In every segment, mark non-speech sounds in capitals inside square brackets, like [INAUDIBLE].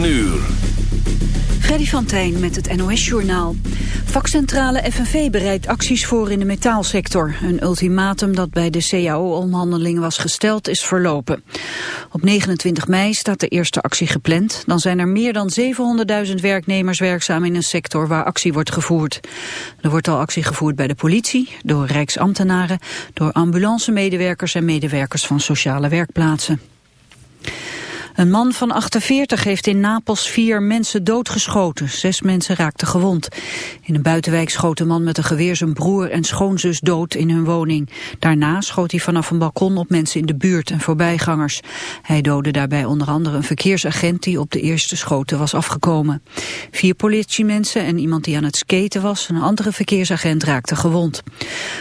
9 uur. Freddy met het NOS-journaal. Vakcentrale FNV bereidt acties voor in de metaalsector. Een ultimatum dat bij de CAO-onderhandelingen was gesteld is verlopen. Op 29 mei staat de eerste actie gepland. Dan zijn er meer dan 700.000 werknemers werkzaam in een sector waar actie wordt gevoerd. Er wordt al actie gevoerd bij de politie, door rijksambtenaren, door ambulancemedewerkers en medewerkers van sociale werkplaatsen. Een man van 48 heeft in Napels vier mensen doodgeschoten. Zes mensen raakten gewond. In een buitenwijk schoot een man met een geweer zijn broer en schoonzus dood in hun woning. Daarna schoot hij vanaf een balkon op mensen in de buurt en voorbijgangers. Hij doodde daarbij onder andere een verkeersagent die op de eerste schoten was afgekomen. Vier politiemensen en iemand die aan het skaten was, een andere verkeersagent raakte gewond.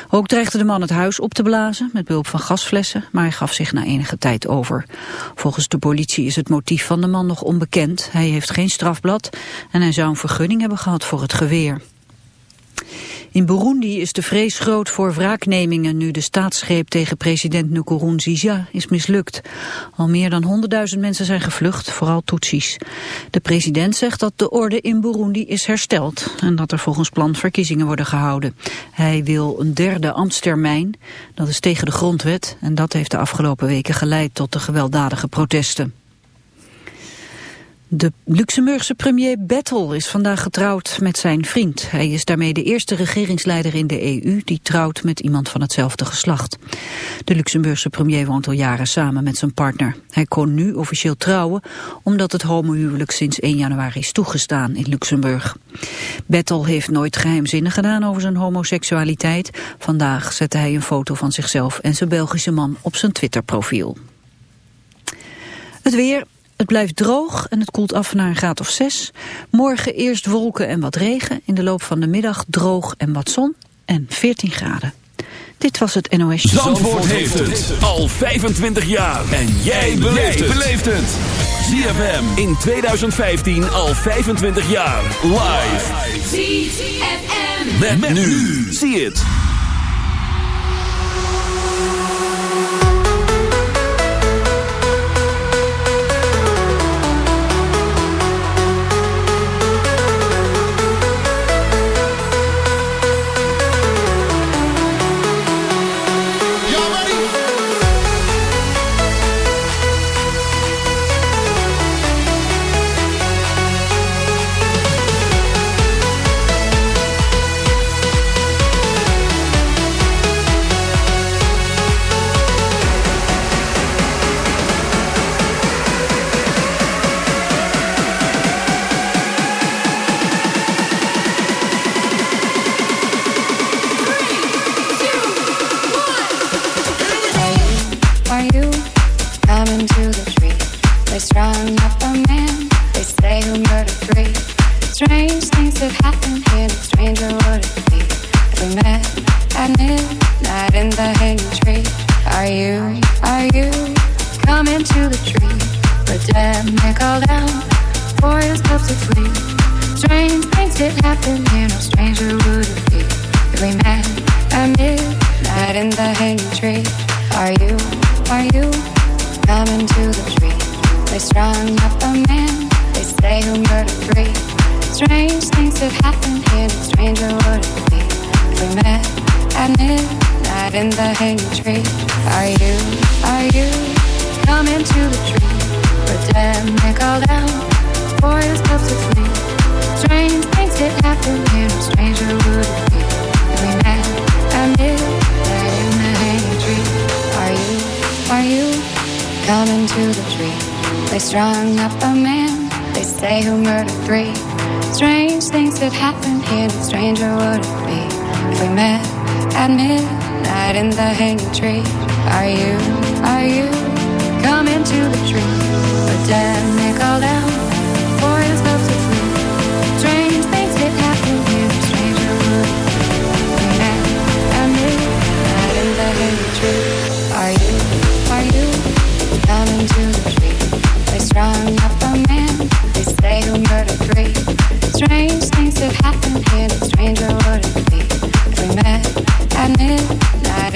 Ook dreigde de man het huis op te blazen met behulp van gasflessen, maar hij gaf zich na enige tijd over. Volgens de politie is het motief van de man nog onbekend. Hij heeft geen strafblad en hij zou een vergunning hebben gehad voor het geweer. In Burundi is de vrees groot voor wraaknemingen nu de staatsgreep tegen president Nkurunziza is mislukt. Al meer dan 100.000 mensen zijn gevlucht, vooral Tutsis. De president zegt dat de orde in Burundi is hersteld en dat er volgens plan verkiezingen worden gehouden. Hij wil een derde ambtstermijn, dat is tegen de grondwet en dat heeft de afgelopen weken geleid tot de gewelddadige protesten. De Luxemburgse premier Bettel is vandaag getrouwd met zijn vriend. Hij is daarmee de eerste regeringsleider in de EU die trouwt met iemand van hetzelfde geslacht. De Luxemburgse premier woont al jaren samen met zijn partner. Hij kon nu officieel trouwen omdat het homohuwelijk sinds 1 januari is toegestaan in Luxemburg. Bettel heeft nooit geheimzinnig gedaan over zijn homoseksualiteit. Vandaag zette hij een foto van zichzelf en zijn Belgische man op zijn Twitterprofiel. Het weer, het blijft droog en het koelt af naar een graad of 6. Morgen eerst wolken en wat regen. In de loop van de middag droog en wat zon en 14 graden. Dit was het NOS. Zandvoort, Zandvoort heeft het al 25 jaar. En jij beleeft het. ZFM in 2015 al 25 jaar. Live. ZFM. Met, met nu. Zie het. have here stranger would it be? We met in the hanging tree. Are you, are you coming to the tree? Pretend they call for your steps to. Strange things did happen here, stranger would it be? We met in the hanging tree. Are you, are you coming to the tree? They strung up a man, they say who murdered three. Strange things that happen here, that stranger would it be if we met at midnight in the hanging tree? Are you, are you coming to the tree? Pretend they call out.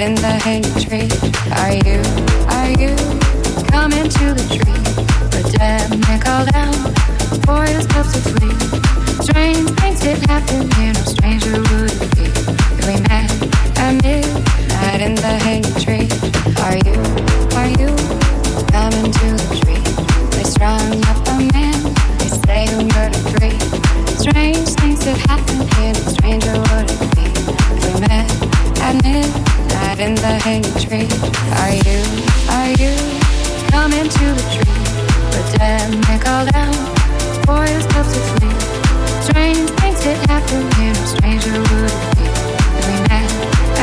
in the hatred. Are you, are you coming to the tree? But damn, they call down for his cups of flea. Strange things did happen here, no stranger would it be. If we met at midnight in the hatred. Are you, are you coming to the tree? They strung up a man, they say who murdered three. Strange things did happen here, no stranger would it be. If we met at midnight in the hanging tree. Are you, are you coming to the tree? Pretend they call down Boys your steps to flee. Strange things did happen here, no stranger would it be. If we met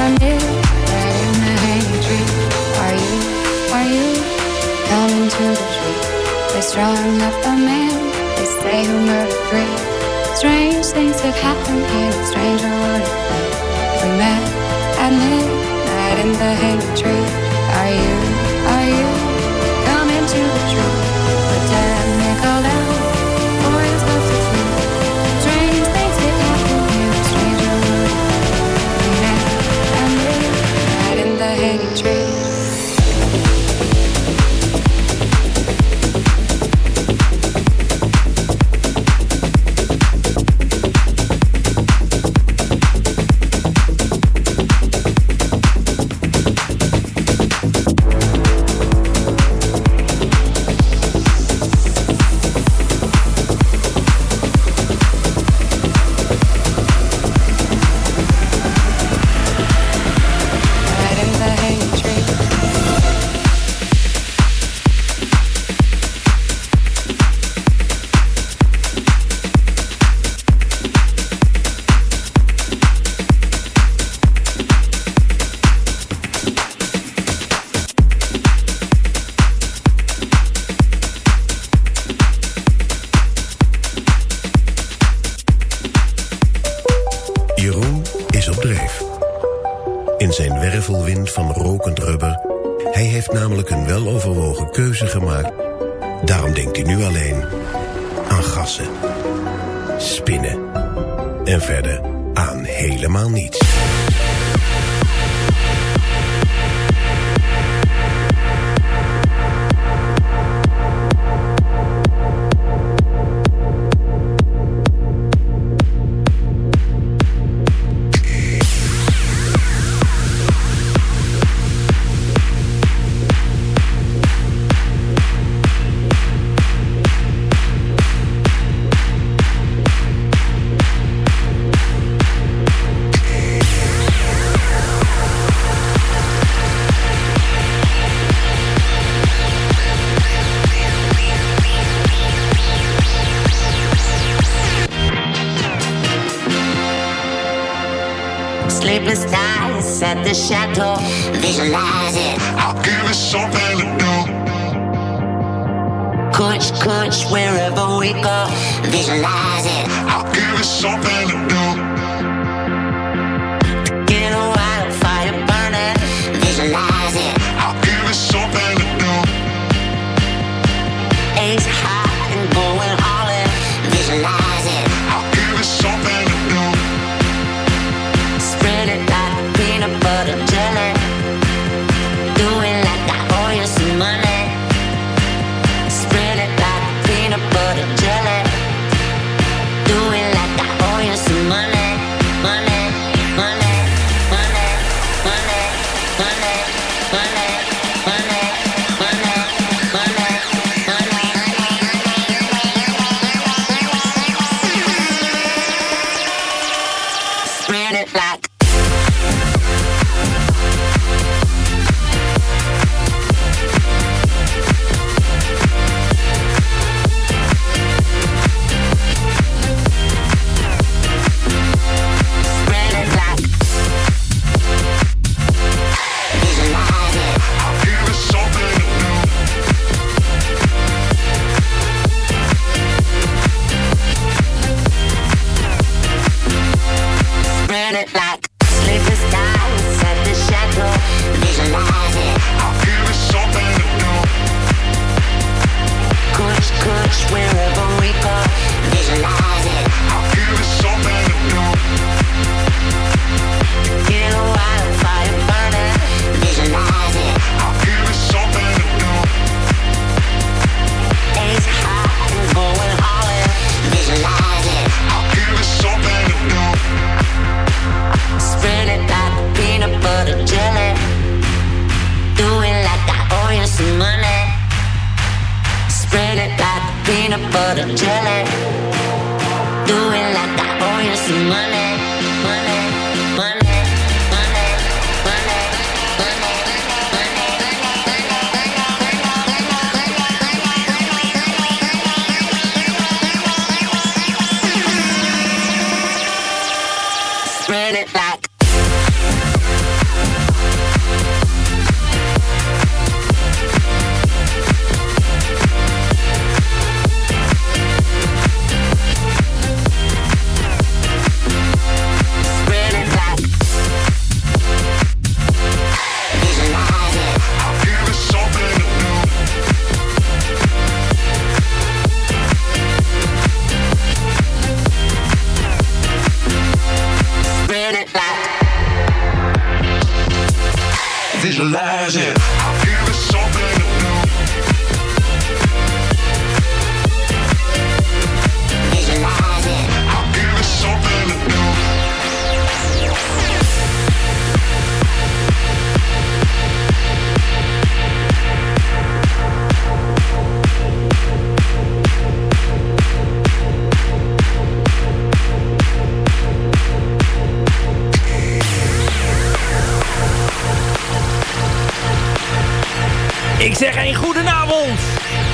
and did right in the hanging tree. Are you, are you coming to the tree? They strung up a man, they say who murdered three. Strange things did happen here, no stranger the hanging tree. Are you, are you coming to the shadow. Visualize it. I'll give you something to do. Crunch, crunch, wherever we go. Visualize it. I'll give you something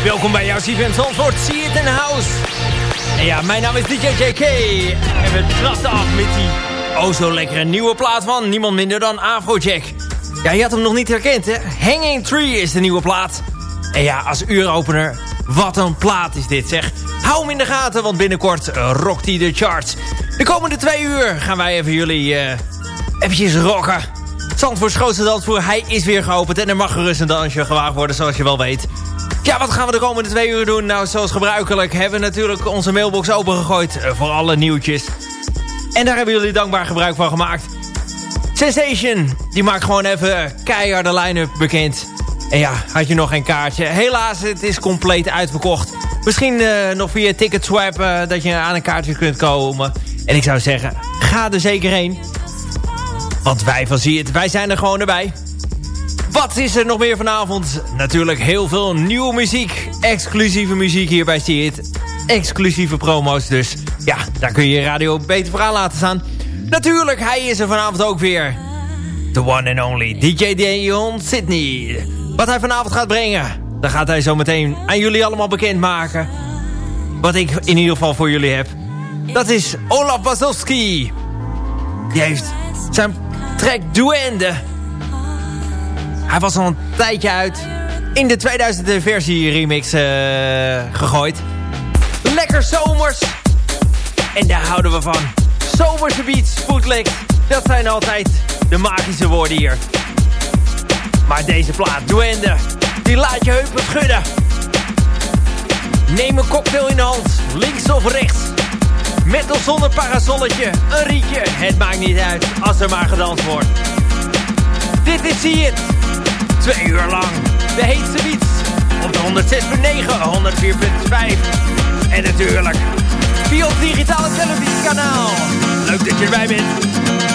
Welkom bij jouw CFM Zandvoort. See it in house. En ja, mijn naam is DJ JK. En we trappen af met die oh zo lekkere nieuwe plaat van niemand minder dan Afrojack. Ja, je had hem nog niet herkend, hè? Hanging Tree is de nieuwe plaat. En ja, als uuropener, wat een plaat is dit, zeg. Hou hem in de gaten, want binnenkort uh, rokt hij de charts. De komende twee uur gaan wij even jullie uh, eventjes rocken. Zandvoorts grootste dansvoer, hij is weer geopend. En er mag gerust een dansje gewaagd worden, zoals je wel weet. Ja, wat gaan we de komende twee uur doen? Nou, zoals gebruikelijk hebben we natuurlijk onze mailbox opengegooid eh, voor alle nieuwtjes. En daar hebben jullie dankbaar gebruik van gemaakt. Sensation, die maakt gewoon even keiharde line-up bekend. En ja, had je nog geen kaartje. Helaas, het is compleet uitverkocht. Misschien uh, nog via Ticketswap uh, dat je aan een kaartje kunt komen. En ik zou zeggen, ga er zeker heen. Want wij van Zie het, wij zijn er gewoon erbij. Wat is er nog meer vanavond? Natuurlijk heel veel nieuwe muziek. Exclusieve muziek hier bij. Exclusieve promo's dus. Ja, daar kun je je radio beter voor aan laten staan. Natuurlijk, hij is er vanavond ook weer. The one and only DJ Dion Sydney. Wat hij vanavond gaat brengen, dat gaat hij zo meteen aan jullie allemaal bekendmaken. Wat ik in ieder geval voor jullie heb. Dat is Olaf Bazowski. Die heeft zijn track Duende hij was al een tijdje uit. In de 2000 versie remix uh, gegooid. Lekker zomers. En daar houden we van. Zomerse beats, bootleg. Dat zijn altijd de magische woorden hier. Maar deze plaat, Duende, die laat je heupen schudden. Neem een cocktail in de hand, links of rechts. Met of zonder parasolletje, een rietje. Het maakt niet uit, als er maar gedanst wordt. Dit is See. Twee uur lang. De heetste beats. Op de 106.9, 104.5. En natuurlijk via het digitale televisiekanaal. Leuk dat je erbij bent.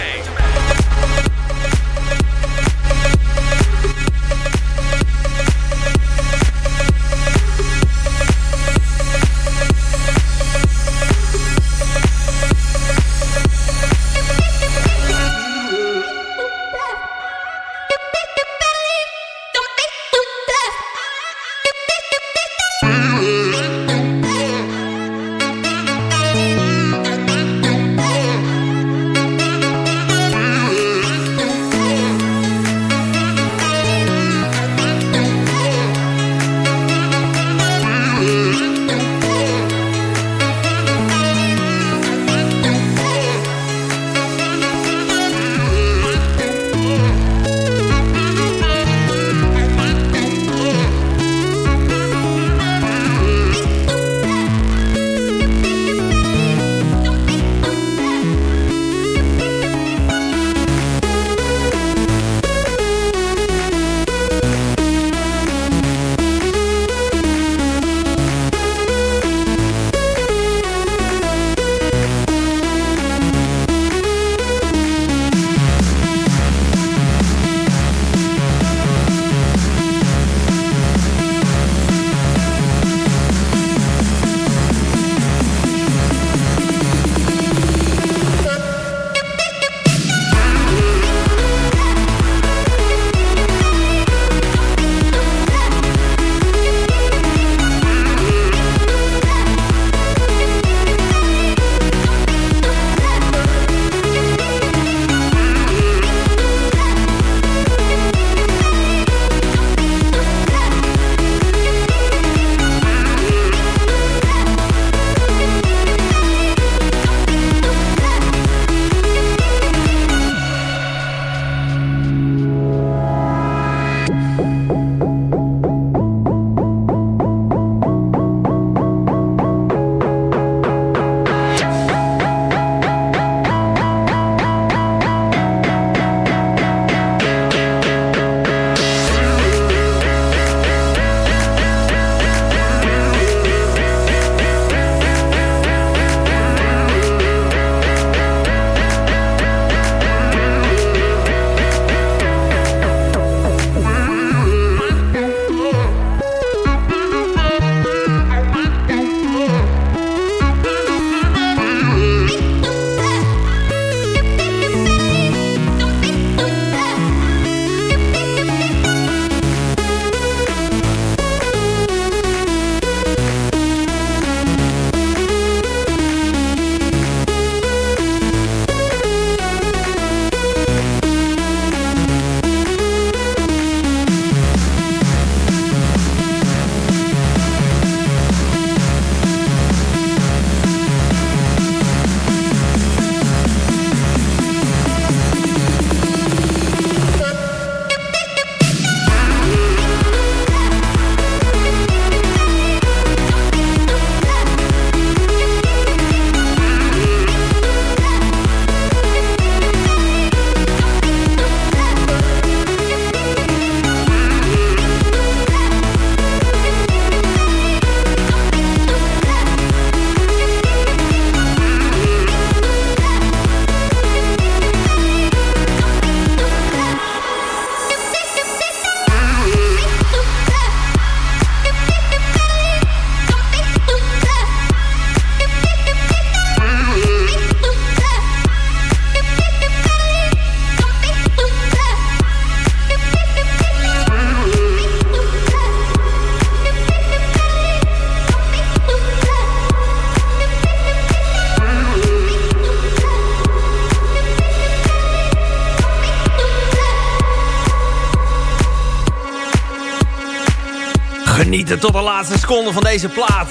Tot de laatste seconde van deze plaat.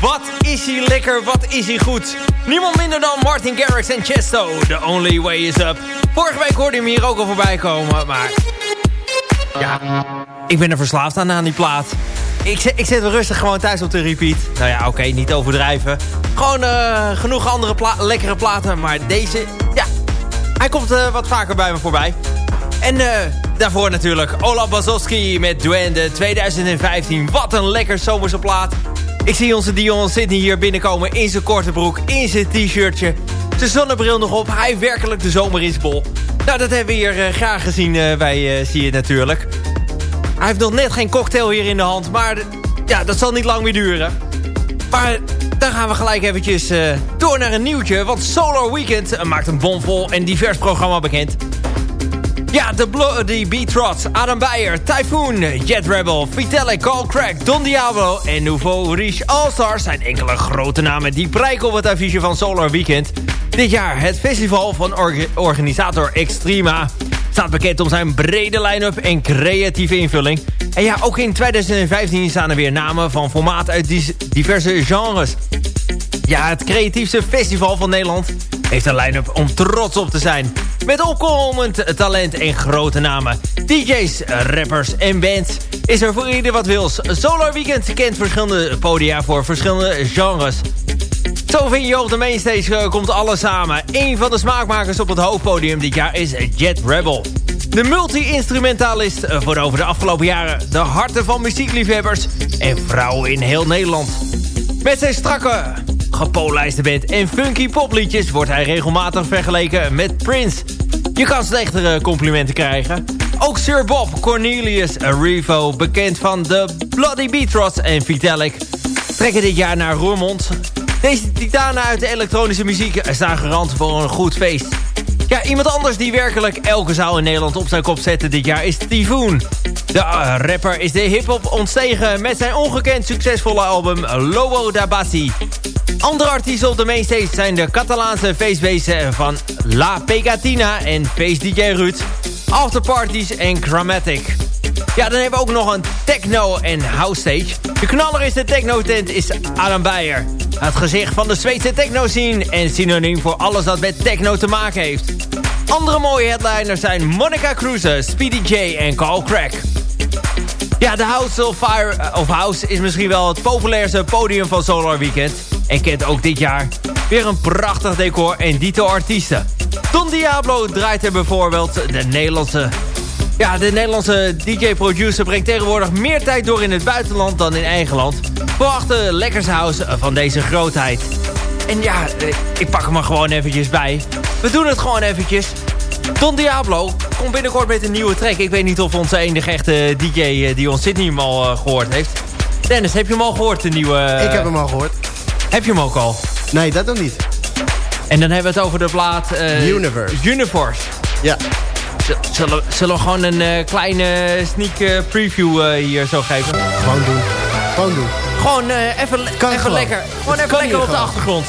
Wat is hij lekker, wat is hij goed. Niemand minder dan Martin Garrix en Chesto. The only way is up. Vorige week hoorde je hem hier ook al voorbij komen, maar... Ja, ik ben er verslaafd aan, aan die plaat. Ik, zet, ik rustig gewoon thuis op de repeat. Nou ja, oké, niet overdrijven. Gewoon uh, genoeg andere lekkere platen, maar deze... Ja, hij komt uh, wat vaker bij me voorbij. En... Uh, Daarvoor natuurlijk Olaf Bazowski met Duende 2015. Wat een lekker zomerse plaat. Ik zie onze Dion Sydney hier binnenkomen in zijn korte broek, in zijn t-shirtje. Zijn zonnebril nog op, hij werkelijk de zomer is bol. Nou, dat hebben we hier uh, graag gezien uh, bij uh, Zie je natuurlijk. Hij heeft nog net geen cocktail hier in de hand, maar ja, dat zal niet lang meer duren. Maar dan gaan we gelijk eventjes door naar een nieuwtje, want Solar Weekend maakt een bomvol en divers programma bekend. Ja, de, de Beatrots, Adam Beyer, Typhoon, Jet Rebel, Vitalik, Call Crack, Don Diablo en Nouveau Riche All-Stars zijn enkele grote namen die prijken op het affiche van Solar Weekend. Dit jaar het festival van organisator Extrema staat bekend om zijn brede line-up en creatieve invulling. En ja, ook in 2015 staan er weer namen van formaat uit diverse genres. Ja, het creatiefste festival van Nederland heeft een line-up om trots op te zijn. Met opkomend talent en grote namen. DJ's, rappers en bands is er voor ieder wat wils. Solar Weekend kent verschillende podia voor verschillende genres. Zo vind je op de mainstage eh, komt alles samen. Een van de smaakmakers op het hoofdpodium dit jaar is Jet Rebel. De multi-instrumentalist eh, voor over de afgelopen jaren de harten van muziekliefhebbers en vrouwen in heel Nederland. Met zijn strakke, gepolijste band en funky popliedjes wordt hij regelmatig vergeleken met Prince. Je kan slechtere complimenten krijgen. Ook Sir Bob Cornelius Revo, bekend van de Bloody Beatrots en Vitalik, trekken dit jaar naar Roermond. Deze titanen uit de elektronische muziek staan garant voor een goed feest. Ja, iemand anders die werkelijk elke zaal in Nederland op zijn kop zette dit jaar is Typhoon. De uh, rapper is de hip-hop ontstegen met zijn ongekend succesvolle album Lobo da Bassi. Andere artiesten op de mainstage zijn de Catalaanse feestbeesten van La Pegatina en Face DJ Ruud, Afterparties en Chromatic. Ja, dan hebben we ook nog een techno en house stage. De knaller is de techno-tent is Adam Beyer. Het gezicht van de Zweedse techno-scene en synoniem voor alles dat met techno te maken heeft. Andere mooie headliners zijn Monica Cruise, Speedy J en Carl Crack. Ja, de House of, Fire, eh, of House is misschien wel het populairste podium van Solar Weekend. En kent ook dit jaar weer een prachtig decor en dito artiesten. Don Diablo draait er bijvoorbeeld de Nederlandse... Ja, de Nederlandse DJ-producer brengt tegenwoordig meer tijd door in het buitenland dan in eigen land. Verwacht de lekkers house van deze grootheid. En ja, eh, ik pak hem er gewoon eventjes bij. We doen het gewoon eventjes. Don Diablo komt binnenkort met een nieuwe track. Ik weet niet of onze enige echte DJ eh, die ons Sydney hem al uh, gehoord heeft. Dennis, heb je hem al gehoord, de nieuwe... Ik heb hem al gehoord. Heb je hem ook al? Nee, dat nog niet. En dan hebben we het over de plaat... Uh, Universe. Universe. Ja. Zullen, zullen we gewoon een uh, kleine sneak preview hier zo geven? Gewoon doen. Gewoon doen. Gewoon even, even lekker. Gewoon even lekker op de achtergrond.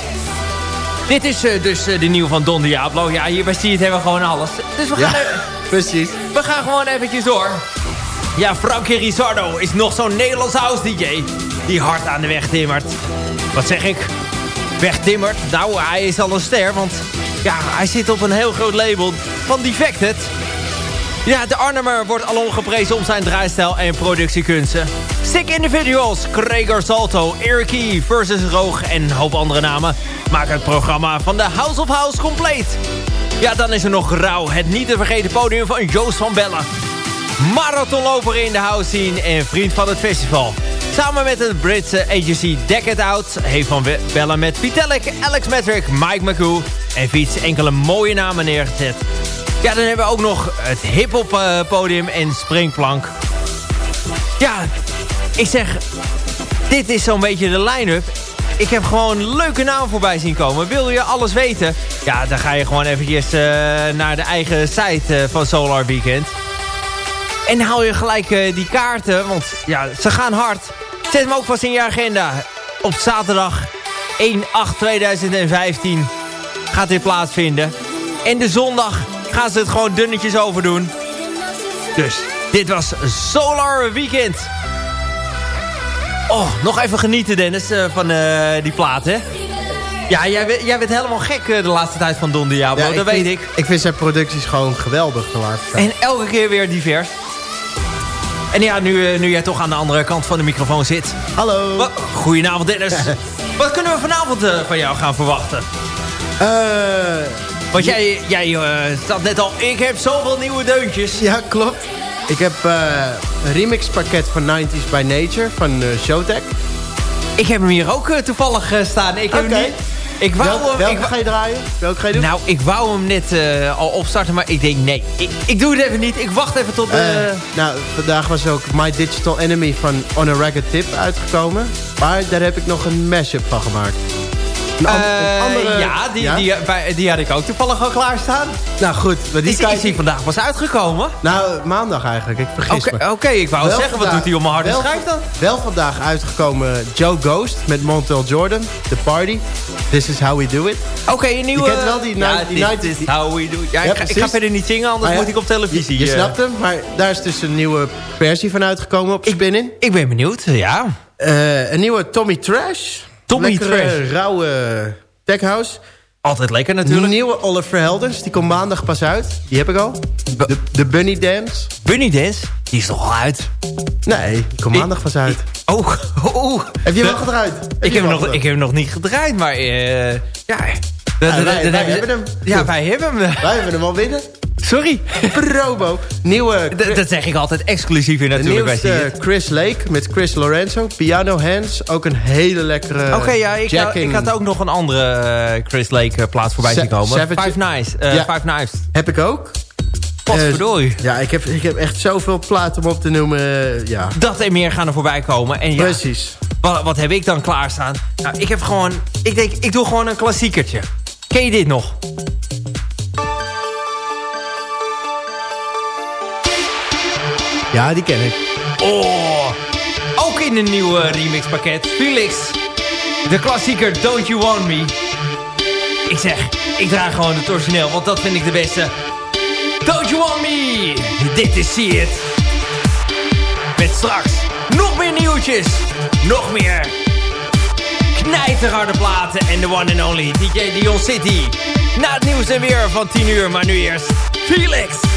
Dit is dus de nieuw van Don Diablo. Ja, hierbij zie je het hebben we gewoon alles. Dus we gaan, ja, [LAUGHS] precies. we gaan gewoon eventjes door. Ja, Frankie Rizardo is nog zo'n Nederlands house DJ... die hard aan de weg timmert. Wat zeg ik? Wegtimmert? Nou, hij is al een ster, want... ja, hij zit op een heel groot label van Defected... Ja, de Arnhemmer wordt alom geprezen om zijn draaistijl en productiekunsten. Sick Individuals, Gregor Salto, Eric versus Roog en een hoop andere namen... maken het programma van de House of House compleet. Ja, dan is er nog Rauw, het niet te vergeten podium van Joost van Bellen. Marathonloper in de house scene en vriend van het festival. Samen met het Britse agency Deck It Out... heeft Van Bellen met Vitalik, Alex Metric, Mike McCoo... en Fiets enkele mooie namen neergezet. Ja, dan hebben we ook nog het hip-hop uh, podium en springplank. Ja, ik zeg, dit is zo'n beetje de line-up. Ik heb gewoon leuke namen voorbij zien komen. Wil je alles weten? Ja, dan ga je gewoon eventjes uh, naar de eigen site uh, van Solar Weekend. En haal je gelijk die kaarten, want ja, ze gaan hard. Zet hem ook vast in je agenda. Op zaterdag 1-8-2015 gaat dit plaatsvinden. En de zondag gaan ze het gewoon dunnetjes overdoen. Dus, dit was Solar Weekend. Oh, nog even genieten Dennis uh, van uh, die plaat, hè? Ja, jij, jij bent helemaal gek uh, de laatste tijd van Don Diablo, ja, dat weet vind, ik. Ik vind zijn producties gewoon geweldig de laatste tijd. En elke keer weer divers. En ja, nu, nu jij toch aan de andere kant van de microfoon zit. Hallo. Wat, goedenavond Dennis. [LAUGHS] Wat kunnen we vanavond van jou gaan verwachten? Eh... Want jij, jij uh, zat net al, ik heb zoveel nieuwe deuntjes. Ja, klopt. Ik heb uh, een remixpakket van 90s by Nature van uh, Showtek. Ik heb hem hier ook toevallig staan. Ik heb Oké. hem niet... Ik wou Welke, hem... welke ik, ga je draaien? Welke ga je doen? nou, ik wou hem net eh, al opstarten, maar ik denk nee. Ik, ik doe het even niet. Ik wacht even tot... de. Eh, nou, vandaag was ook My Digital Enemy van On a Ragged Tip uitgekomen. Maar daar heb ik nog een mashup van gemaakt. Een, an- een Eh, andere... ja, die, Die, bij- die had ik ook toevallig al klaarstaan. Nou goed, maar die Is, kan is die je... vandaag pas uitgekomen? Nou, maandag eigenlijk. Ik vergis Oké, me. oké, ik wou Wel zeggen, wat doet hij om mijn harde schijf dan? Wel vandaag uitgekomen Joe Ghost met Montel Jordan. The Party. This is how we do it. Oké, een nieuwe... kent wel die ja, die night- is how we do it. Ja, Ja, ik, ga, ik ga verder niet zingen, anders moet ik op televisie. Je, je eh. snapt hem, maar daar is dus een nieuwe versie van uitgekomen op Spinnin. Ik ben benieuwd, ja. Eh, een nieuwe Tommy Trash. Tommy Lekkere, Trash. rauwe tech house. Altijd lekker natuurlijk. nieuwe Oliver Helders, die komt maandag pas uit. Die heb ik al. De, de Bunny Dance. Bunny Dance, die is toch al uit? Nee, die komt maandag pas uit. Oh, [LAUGHS] oh. Heb je hem al gedraaid? Ik heb, nog, ik heb hem nog niet gedraaid, maar eh ja... Dat- wij- hebben hem. Ja, wij hebben hem. Wij hebben hem al binnen. Sorry. Probo. Nieuwe... [LAUGHS] D- dat zeg ik altijd exclusief in natuurlijk nieuwste Zie Chris Lake met Chris Lorenzo. Piano Hands. Ook een hele lekkere... Oké, ja, ik, had- jacking. ik had ook nog een andere eh, Chris Lake eh, plaats voorbij zien komen. Savage- Five Knives. eh, Ja. Five Knives. Heb ik ook. Potverdorie. Eh, ja, ik heb, ik heb echt zoveel platen om op te noemen. ja, Dat en meer gaan er voorbij komen. En ja, precies. wat, wat heb ik dan klaarstaan? Nou, ik heb gewoon... Ik denk, ik doe gewoon een klassiekertje. Ken je dit nog? Ja, die ken ik. Oh, ook in een nieuw eh, remixpakket. Felix, de klassieker Don't You Want Me. Ik zeg, ik draag gewoon het origineel, want dat vind ik de beste. Don't You Want Me, dit is See It. Met straks nog meer nieuwtjes, nog meer knijterharde platen en de one and only DJ Dion City. Na het nieuws en weer van 10 uur, maar nu eerst Felix.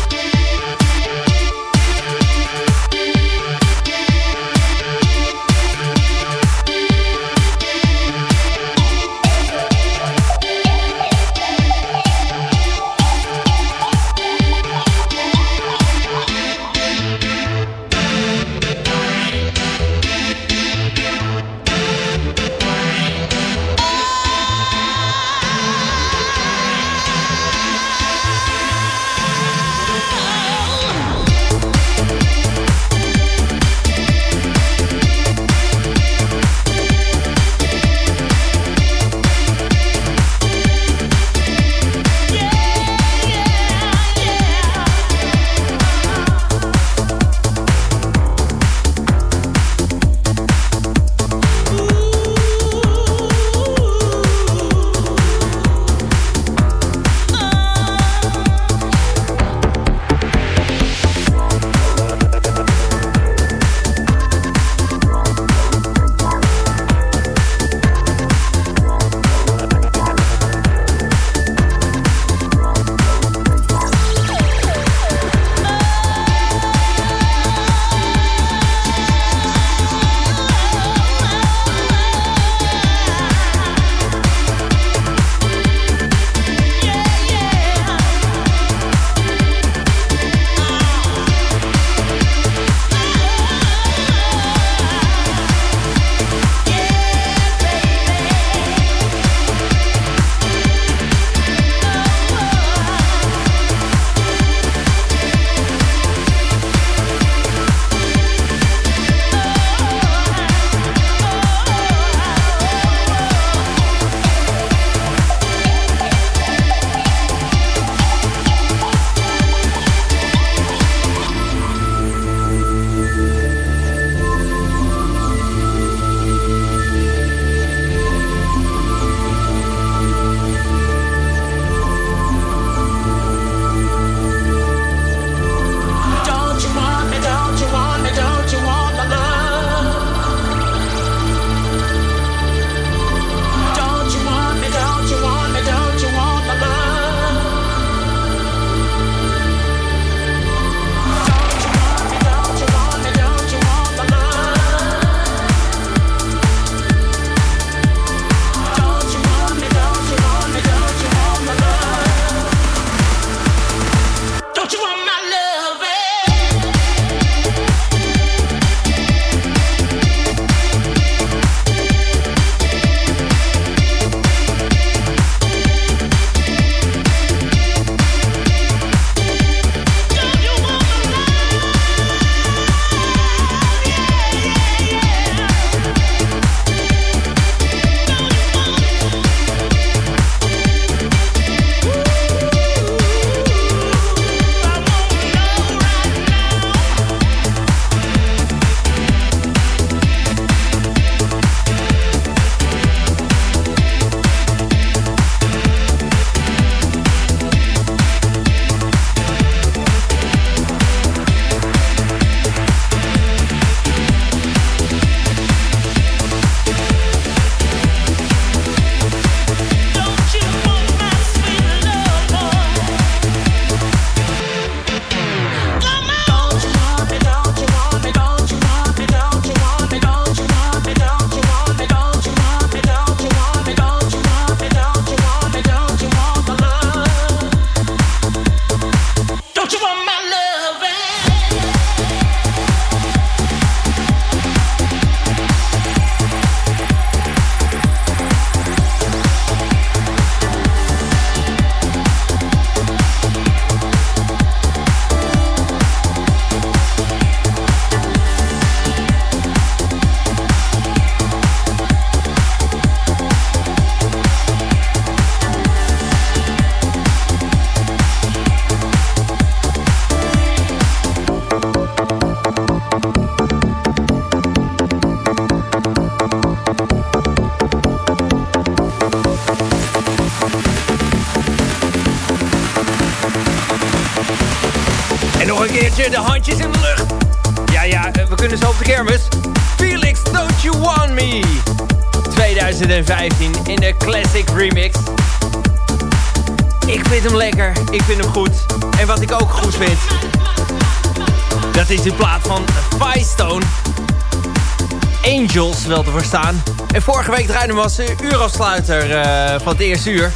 Wel te verstaan. En vorige week draaide was de uurafsluiter uh, van het eerste uur.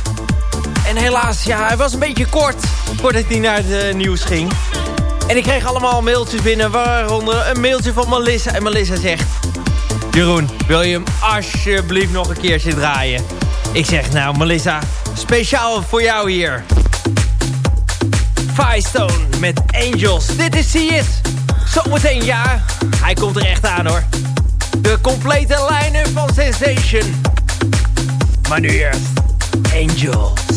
En helaas, ja, hij was een beetje kort voordat hij naar het nieuws ging. En ik kreeg allemaal mailtjes binnen, waaronder een mailtje van Melissa. En Melissa zegt... Jeroen, wil je hem alsjeblieft nog een keertje draaien? Ik zeg, nou Melissa, speciaal voor jou hier. Firestone met Angels. Dit is See It. Zometeen ja, hij komt er echt aan hoor. De complete lijnen van Sensation. Maar nu eerst Angels.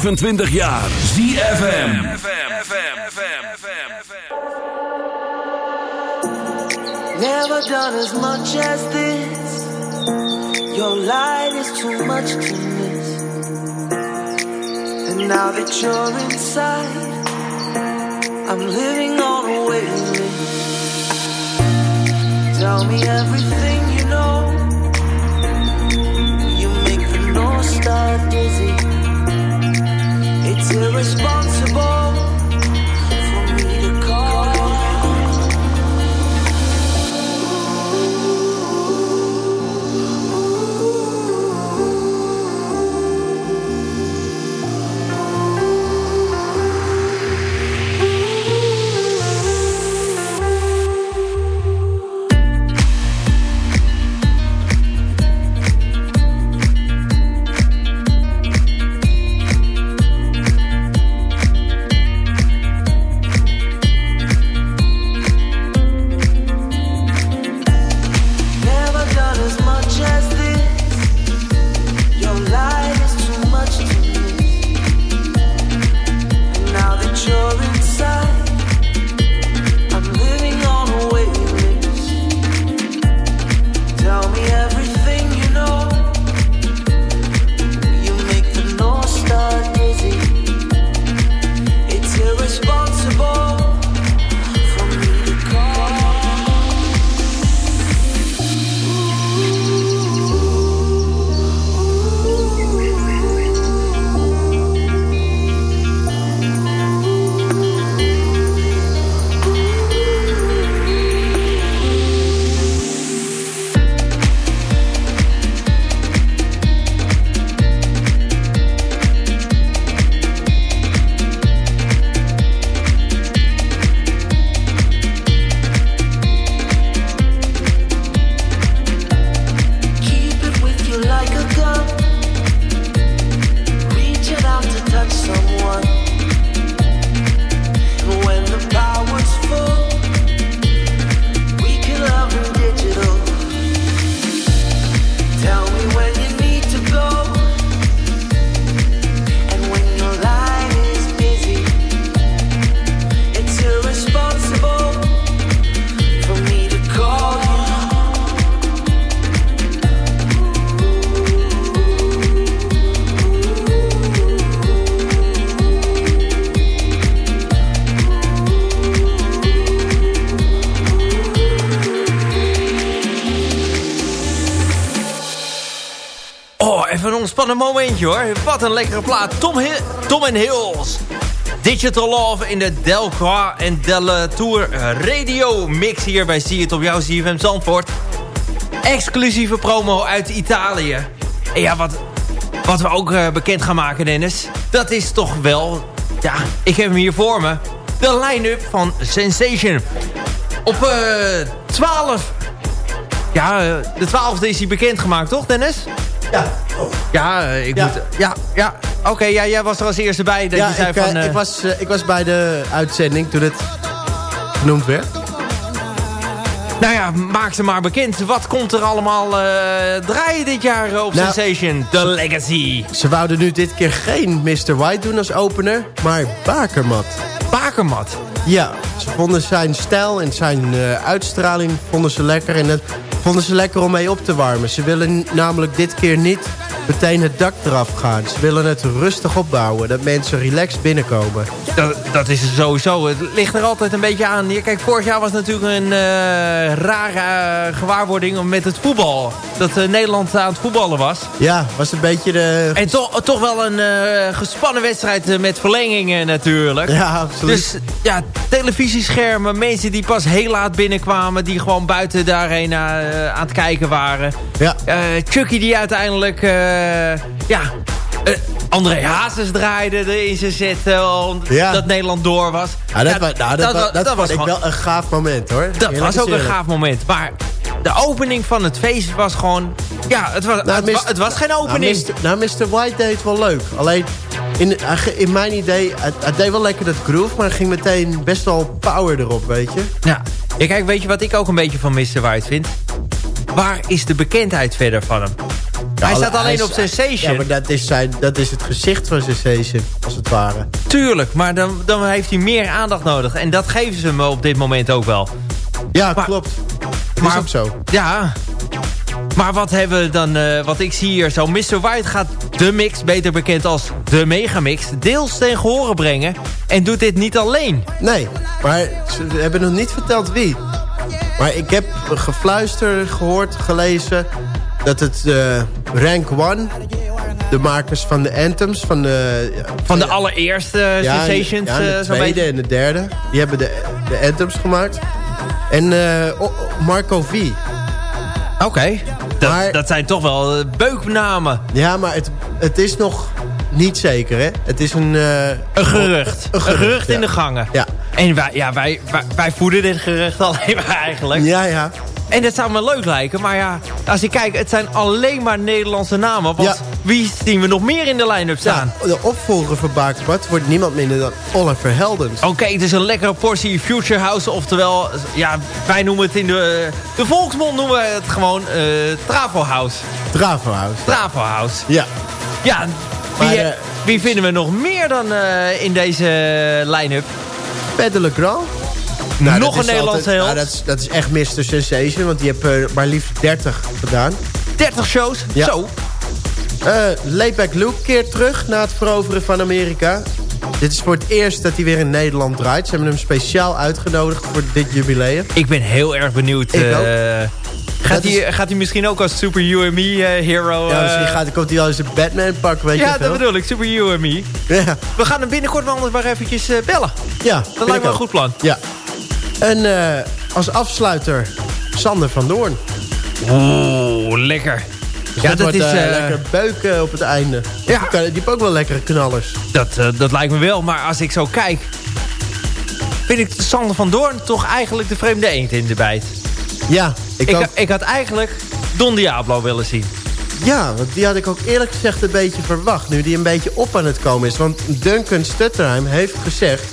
25 jaar ZFM. Never done as much as this. Your light is too much to miss. And now that you're inside, I'm living on a waiting list. Tell me everything you know. You make the North Star dizzy irresponsible. Een lekkere plaat. Tom, Hi Tom and Hills. Digital Love in de Delcroix en Delle Tour radio mix hier bij See It op jouw CFM Zandvoort. Exclusieve promo uit Italië. En ja, wat, wat we ook eh, bekend gaan maken Dennis. Dat is toch wel... Ja, ik heb hem hier voor me. De line-up van Sensation. Op eh 12... Ja, eh, de 12e is hij bekendgemaakt toch Dennis? Ja, Ja, eh, ik Ja. moet... Ja, ja. Oké, ja, jij was er als eerste bij. Dat ja je zei ik, van... eh, ik, was, ik was bij de uitzending toen het genoemd werd. Nou ja, maak ze maar bekend. Wat komt er allemaal draaien dit jaar op Nou, Sensation? The Legacy. Ze wouden nu dit keer geen Mr. White doen als opener, maar Bakermat. Bakermat. Ja, ze vonden zijn stijl en zijn uitstraling vonden ze lekker. En dat vonden ze lekker om mee op te warmen. Ze willen namelijk dit keer niet meteen het dak eraf gaan. Ze willen het rustig opbouwen, dat mensen relaxed binnenkomen. Dat, dat is sowieso. Het ligt er altijd een beetje aan. Kijk, vorig jaar was natuurlijk een eh, rare eh, gewaarwording met het voetbal. Dat eh, Nederland aan het voetballen was. Ja, was een beetje de... En toch, toch wel een gespannen wedstrijd met verlengingen natuurlijk. Ja, absoluut. Dus ja, televisieschermen, mensen die pas heel laat binnenkwamen... die gewoon buiten eh, aan het kijken waren. ja. Chucky die uiteindelijk, ja, eh, André Hazes draaide in zijn set eh, Ja. dat Nederland door was. Ja, dat, Ja, wa- nou, dat, dat, ik gewoon- wel een gaaf moment, hoor. dat was ook een gaaf moment. Maar de opening van het feest was gewoon... Ja, het was, Nou, het, Mr. wa- het was geen Nou, opening. Mr. Nou, Mr. White deed het wel leuk. Alleen, in, in mijn idee, het, het deed wel lekker dat groove... maar er ging meteen best wel power erop, weet je. Ja. ja, kijk, weet je wat ik ook een beetje van Mr. White vind? Waar is de bekendheid verder van hem? Hij staat alleen is- op Sensation. Ja, maar dat is, zijn, dat is het gezicht van Sensation, als het ware. Tuurlijk, maar dan, dan heeft hij meer aandacht nodig. En dat geven ze hem op dit moment ook wel. Ja, Maar- klopt. Dat maar- is ook zo. Ja, Maar wat hebben we dan, uh, wat ik zie hier zo. Mr. White gaat de mix, beter bekend als de Megamix, deels ten gehore brengen. En doet dit niet alleen. Nee, maar ze hebben nog niet verteld wie. Maar ik heb gefluister gehoord, gelezen... dat het uh, Rank One, de makers van de anthems... van de, van de allereerste ja, sensations, ja, de uh, tweede en de derde. Die hebben de, de anthems gemaakt. En uh, Marco V. Oké, okay. dat, dat zijn toch wel beuknamen. Ja, maar het, het is nog niet zeker, hè? Het is een... Uh, een gerucht. Een gerucht, gerucht in de gangen. Ja. En wij, ja, wij, wij, wij voeden dit gerucht [LAUGHS] alleen maar eigenlijk. Ja, ja. En dat zou me leuk lijken. Maar ja, als ik kijk, het zijn alleen maar Nederlandse namen. Want ja. wie zien we nog meer in de line-up staan? Ja, de opvolger van Bakerpad wordt niemand minder dan Oliver Heldens. Oké, okay, het is een lekkere portie Future House. Oftewel, ja, wij noemen het in de, de volksmond noemen we het gewoon uh, Travo House. Travo House. Travo House. Ja. Ja, wie, maar, uh, wie vinden we nog meer dan uh, in deze line-up? Pedro Legrand. Nou, nog een Nederlandse held. Nou, dat, is, dat is echt Mr. Sensation, want die heeft uh, maar liefst 30 gedaan. 30 shows? Ja. Zo. Uh, Layback Luke keert terug na het veroveren van Amerika. Dit is voor het eerst dat hij weer in Nederland draait. Ze hebben hem speciaal uitgenodigd voor dit jubileum. Ik ben heel erg benieuwd. Ik uh, Gaat hij, is... gaat hij misschien ook als Super You and Me uh, hero... Ja, misschien gaat, komt hij wel eens een Batman pak, weet ja, je Ja, dat bedoel ik. Super You and Me. Ja. We gaan hem binnenkort wel anders maar eventjes uh, bellen. Ja, Dat lijkt me een goed plan. Ja. En uh, als afsluiter Sander van Doorn. Oeh, lekker. Dus ja, dat, dat wordt, is uh, lekker beuken op het einde. Ja. Die, heeft ook wel lekkere knallers. Dat, uh, dat lijkt me wel, maar als ik zo kijk... vind ik Sander van Doorn toch eigenlijk de vreemde eend in de bijt. Ja, ik, ik, ik had eigenlijk Don Diablo willen zien. Ja, want die had ik ook eerlijk gezegd een beetje verwacht. Nu die een beetje op aan het komen is. Want Duncan Stutterheim heeft gezegd...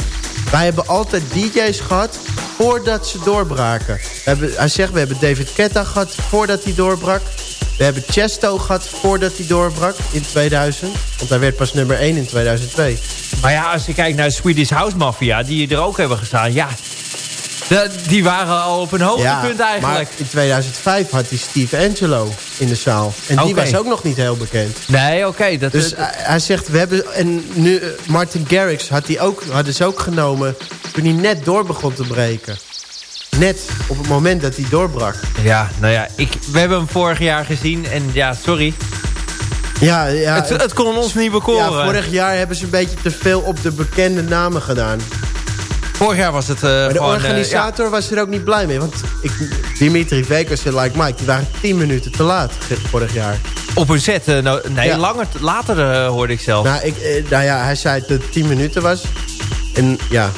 Wij hebben altijd DJ's gehad voordat ze doorbraken. We hebben, hij zegt, we hebben David Ketta gehad voordat hij doorbrak. We hebben Chesto gehad voordat hij doorbrak in 2000. Want hij werd pas nummer 1 in 2002. Maar ja, als je kijkt naar Swedish House Mafia, die er ook hebben gestaan. Ja, de, die waren al op een hoogtepunt ja, eigenlijk. Maar in 2005 had hij Steve Angelo in de zaal. En die was ook nog niet heel bekend. Nee, oké. Okay, dus uh, hij zegt, we hebben... En nu, uh, Martin Garrix had hij ook, hadden ze ook genomen... toen hij net door begon te breken. Net op het moment dat hij doorbrak. Ja, nou ja, ik, we hebben hem vorig jaar gezien. En ja, sorry. Ja, ja, het, het kon ons niet bekoren. Ja, vorig jaar hebben ze een beetje te veel op de bekende namen gedaan. Vorig jaar was het uh, Maar de gewoon, organisator uh, ja. was er ook niet blij mee. Want ik, Dimitri Vegas en Like Mike, die waren 10 minuten te laat vorig jaar. Op een set? Uh, nou, nee, Ja. langer, later hoorde ik zelf. Nou, ik, eh, nou ja, hij zei dat het 10 minuten was. En ja...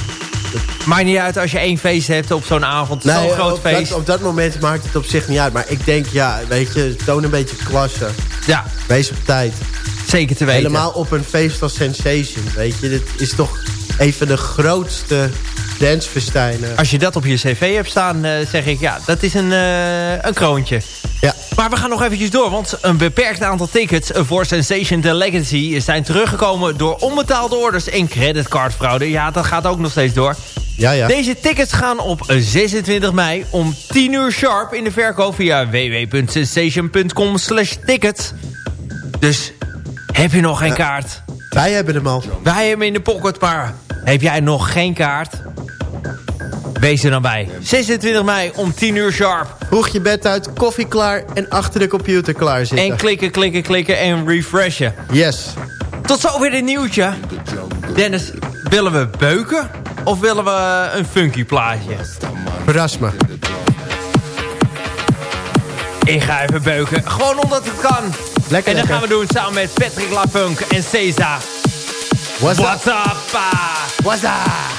Maakt niet uit als je één feest hebt op zo'n avond. Zo'n groot op, feest. dat, op dat moment maakt het op zich niet uit. Maar ik denk, ja, weet je, toon een beetje klasse. Ja, Wees op tijd. zeker te weten. Helemaal op een feest als Sensation, weet je. Dit is toch even de grootste dancefestijnen. Als je dat op je cv hebt staan, eh, zeg ik, ja, dat is een, eh, een kroontje. Ja. Maar we gaan nog eventjes door, want een beperkt aantal tickets voor Sensation The Legacy zijn teruggekomen door onbetaalde orders en creditcardfraude. Ja, dat gaat ook nog steeds door. Ja, ja. Deze tickets gaan op 26 mei om 10 uur sharp in de verkoop via www.sensation.com slash tickets. Dus heb je nog geen kaart? Wij hebben hem al. Wij hebben hem in de pocket, maar heb jij nog geen kaart? Wees er dan bij. 26 mei om 10 uur sharp. Vroeg je bed uit, koffie klaar en achter de computer klaar zitten. En klikken, klikken, klikken en refreshen. Yes. Tot zover dit nieuwtje. Dennis, willen we beuken? Of willen we een funky plaatje? Verras me. Ik ga even beuken. Gewoon omdat het kan. Lekker, en dat lekker. gaan we doen samen met Patrick LaFunk en Cesar. What's up? What's up? pa? What's up?